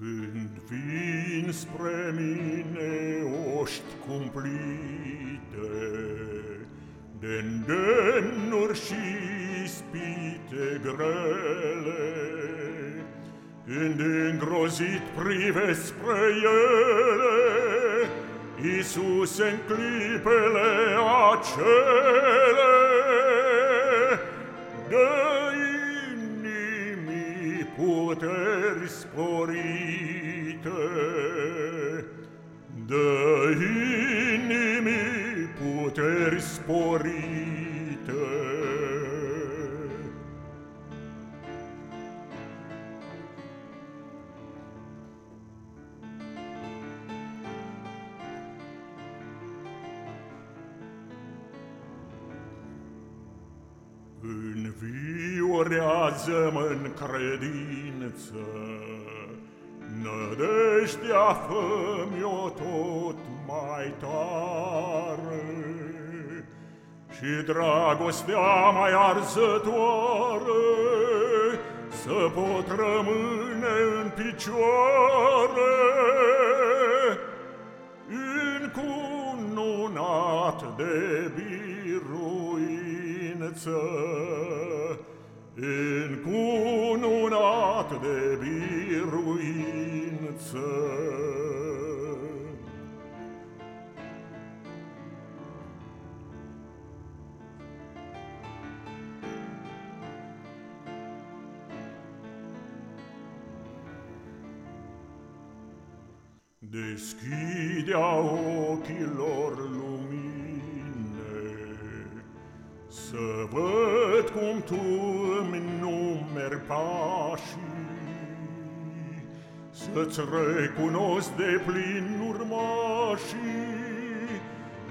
Când vin spre mine oști cumplite de îndemnuri și spite grele, Când îngrozit privesc spre ele, Iisus în clipele acele, Dă inimii putere, sporite de inimi puteri sporite Înviorează-mă în credință, Nădejdea fă-mi-o tot mai tare, Și dragostea mai arzătoare, Să pot rămâne în picioare, Încununat de biruință, Deschidea ochilor lumine Să văd cum tu îmi numeri pașii Să-ți recunosc de plin urmașii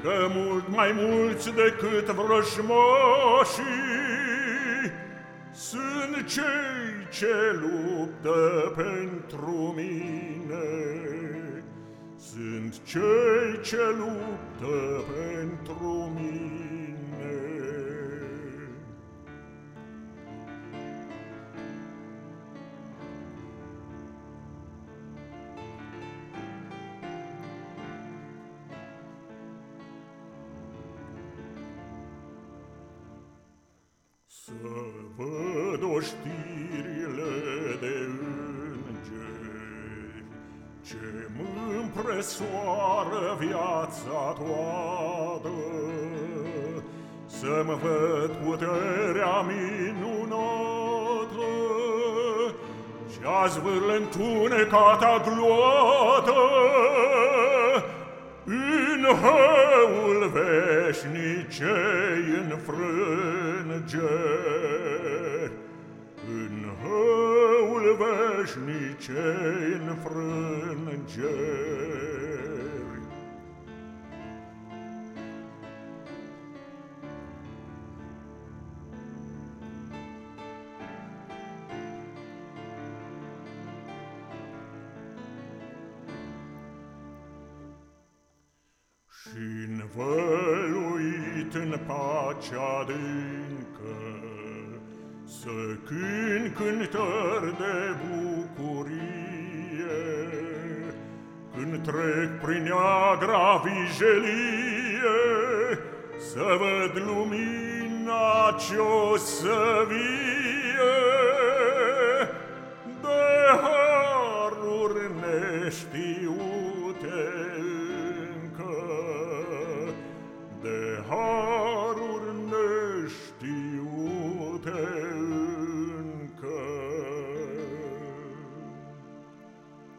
Că mult mai mulți decât vrăjmașii. Sunt cei ce luptă pentru mine. sunt cei ce luptă pentru mine. Să văd oștirile împresoară viața toată, Să-mi văd puterea minunată, Ce-a zvârle întunecata gloată, În hăul veșnicei înfrângeri, În hăul veșnicei înfrângeri. și învăluit în pacea adâncă, Să cânt cântări de bucurie, Când trec prin neagra vijelie, Să văd lumina ce-o să vie, De haruri neștiu